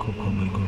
Kochamy go.